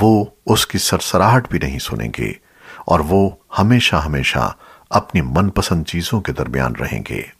وہ اس کی سرسراہٹ بھی نہیں سنیں گے اور وہ ہمیشہ ہمیشہ اپنی من پسند چیزوں کے درمیان رہیں گے۔